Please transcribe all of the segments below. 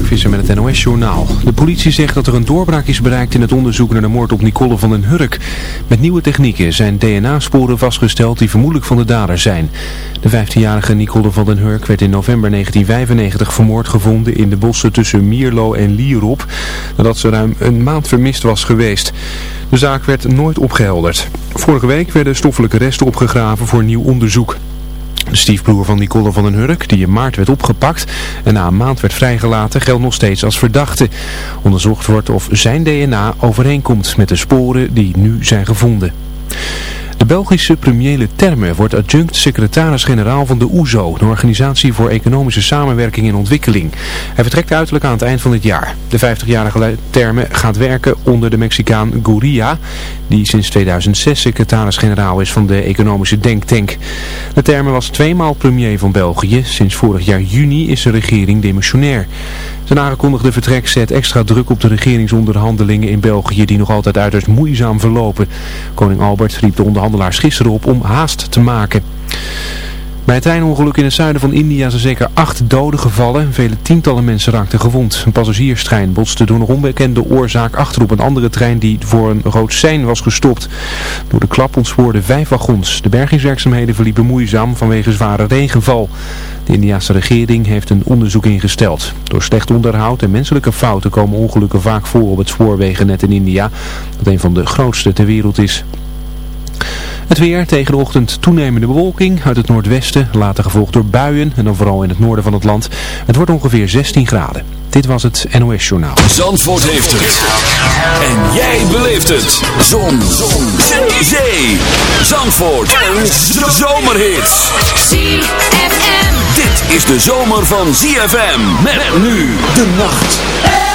Mark met het NOS-journaal. De politie zegt dat er een doorbraak is bereikt in het onderzoek naar de moord op Nicole van den Hurk. Met nieuwe technieken zijn DNA-sporen vastgesteld die vermoedelijk van de dader zijn. De 15-jarige Nicole van den Hurk werd in november 1995 vermoord gevonden in de bossen tussen Mierlo en Lierop, nadat ze ruim een maand vermist was geweest. De zaak werd nooit opgehelderd. Vorige week werden stoffelijke resten opgegraven voor nieuw onderzoek. De stiefbroer van Nicole van den Hurk, die in maart werd opgepakt en na een maand werd vrijgelaten, geldt nog steeds als verdachte. Onderzocht wordt of zijn DNA overeenkomt met de sporen die nu zijn gevonden. De Belgische premier Terme wordt adjunct secretaris-generaal van de OESO, de Organisatie voor Economische Samenwerking en Ontwikkeling. Hij vertrekt uiterlijk aan het eind van dit jaar. De 50-jarige Terme gaat werken onder de Mexicaan Gurria, die sinds 2006 secretaris-generaal is van de economische denktank. De Terme was tweemaal premier van België. Sinds vorig jaar juni is de regering demissionair. Zijn aangekondigde vertrek zet extra druk op de regeringsonderhandelingen in België die nog altijd uiterst moeizaam verlopen. Koning Albert riep de onderhandelaars gisteren op om haast te maken. Bij het treinongeluk in het zuiden van India zijn zeker acht doden gevallen. Vele tientallen mensen raakten gewond. Een passagierstrein botste door een onbekende oorzaak achter op een andere trein die voor een rood sein was gestopt. Door de klap ontspoorden vijf wagons. De bergingswerkzaamheden verliepen moeizaam vanwege zware regenval. De Indiase regering heeft een onderzoek ingesteld. Door slecht onderhoud en menselijke fouten komen ongelukken vaak voor op het spoorwegennet in India, dat een van de grootste ter wereld is. Het weer tegen de ochtend toenemende bewolking uit het noordwesten, later gevolgd door buien en dan vooral in het noorden van het land. Het wordt ongeveer 16 graden. Dit was het NOS Journaal. Zandvoort heeft het. En jij beleeft het. Zon. Zon. Zee. Zee. Zandvoort. Een zomerhit. ZFM. Dit is de zomer van ZFM. Met nu de nacht.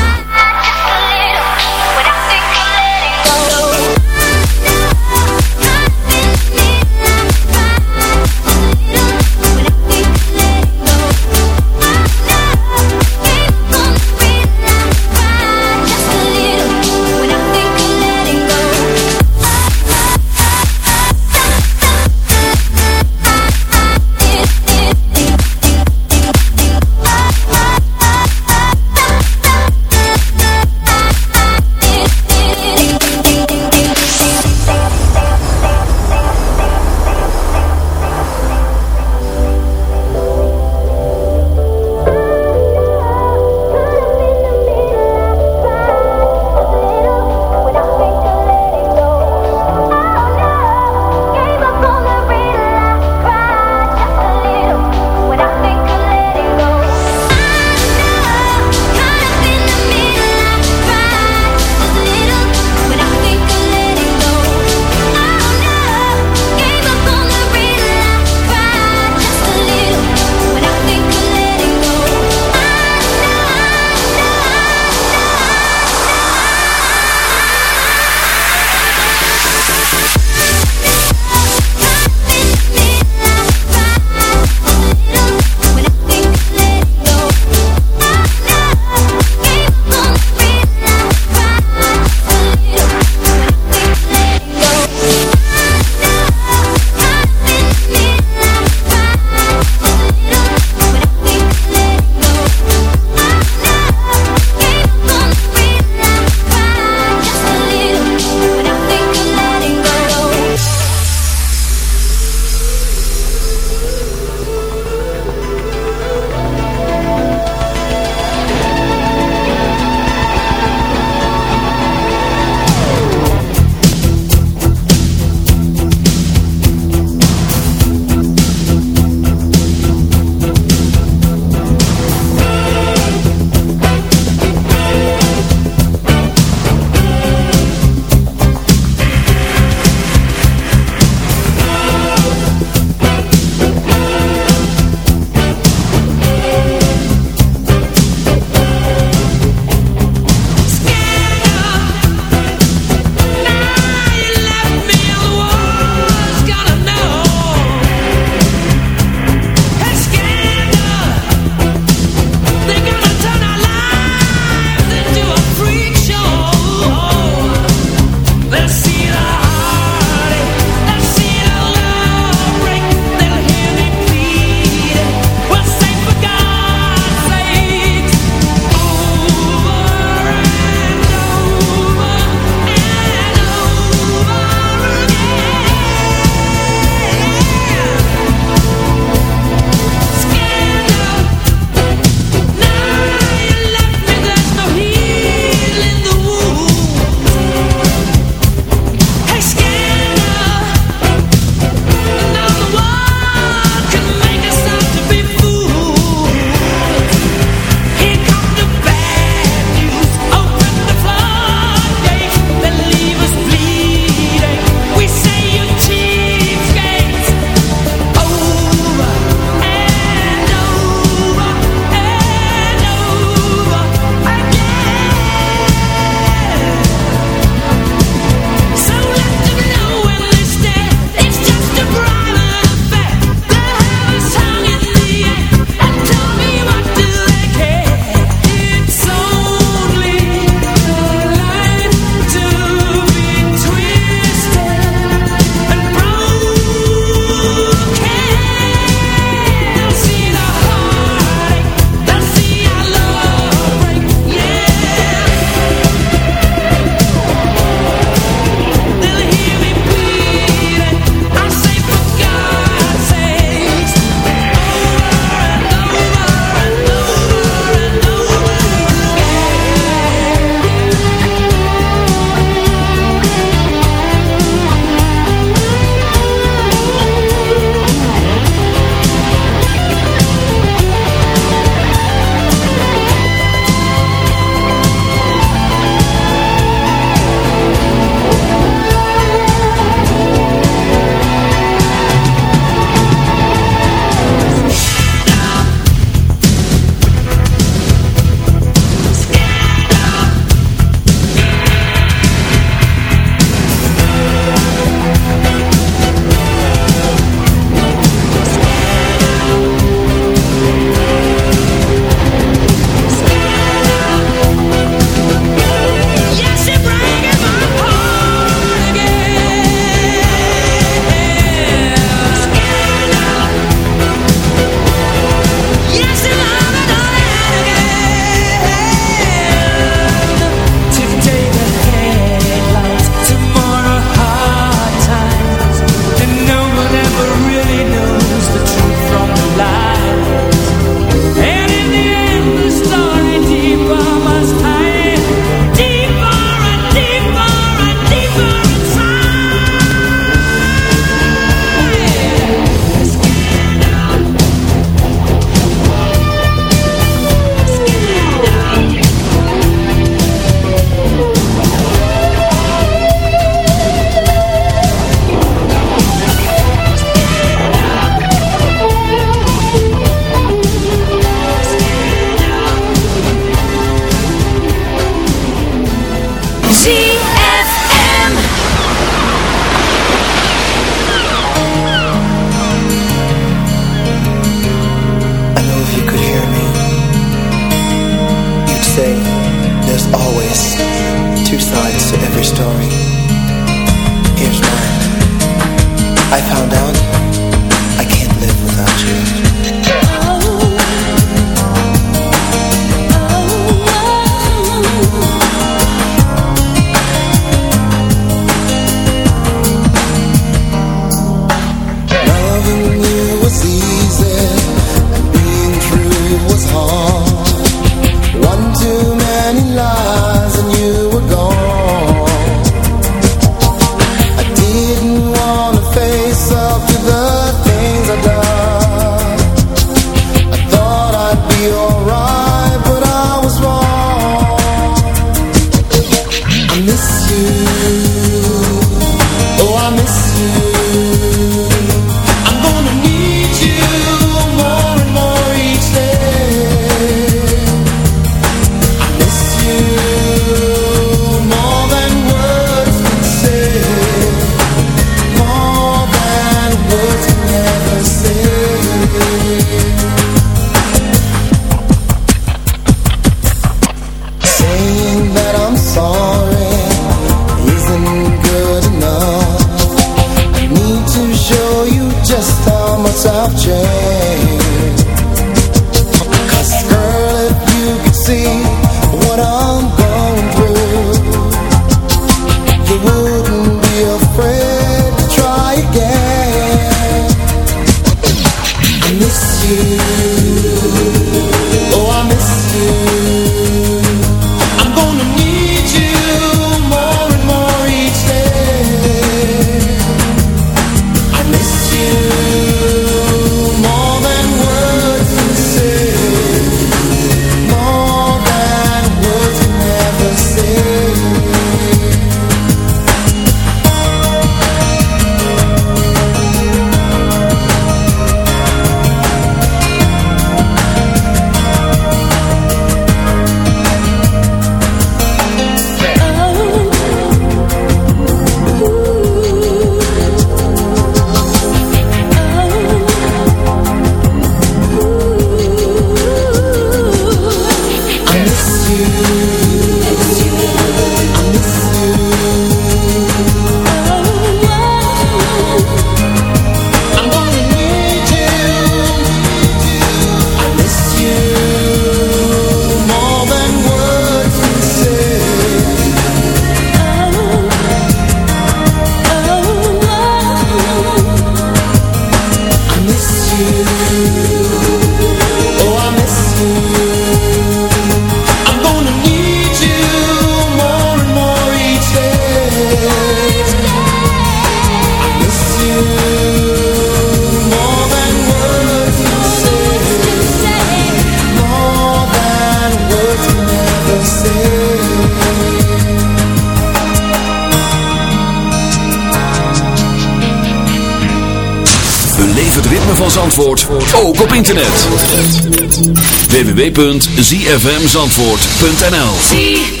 www.zfmzandvoort.nl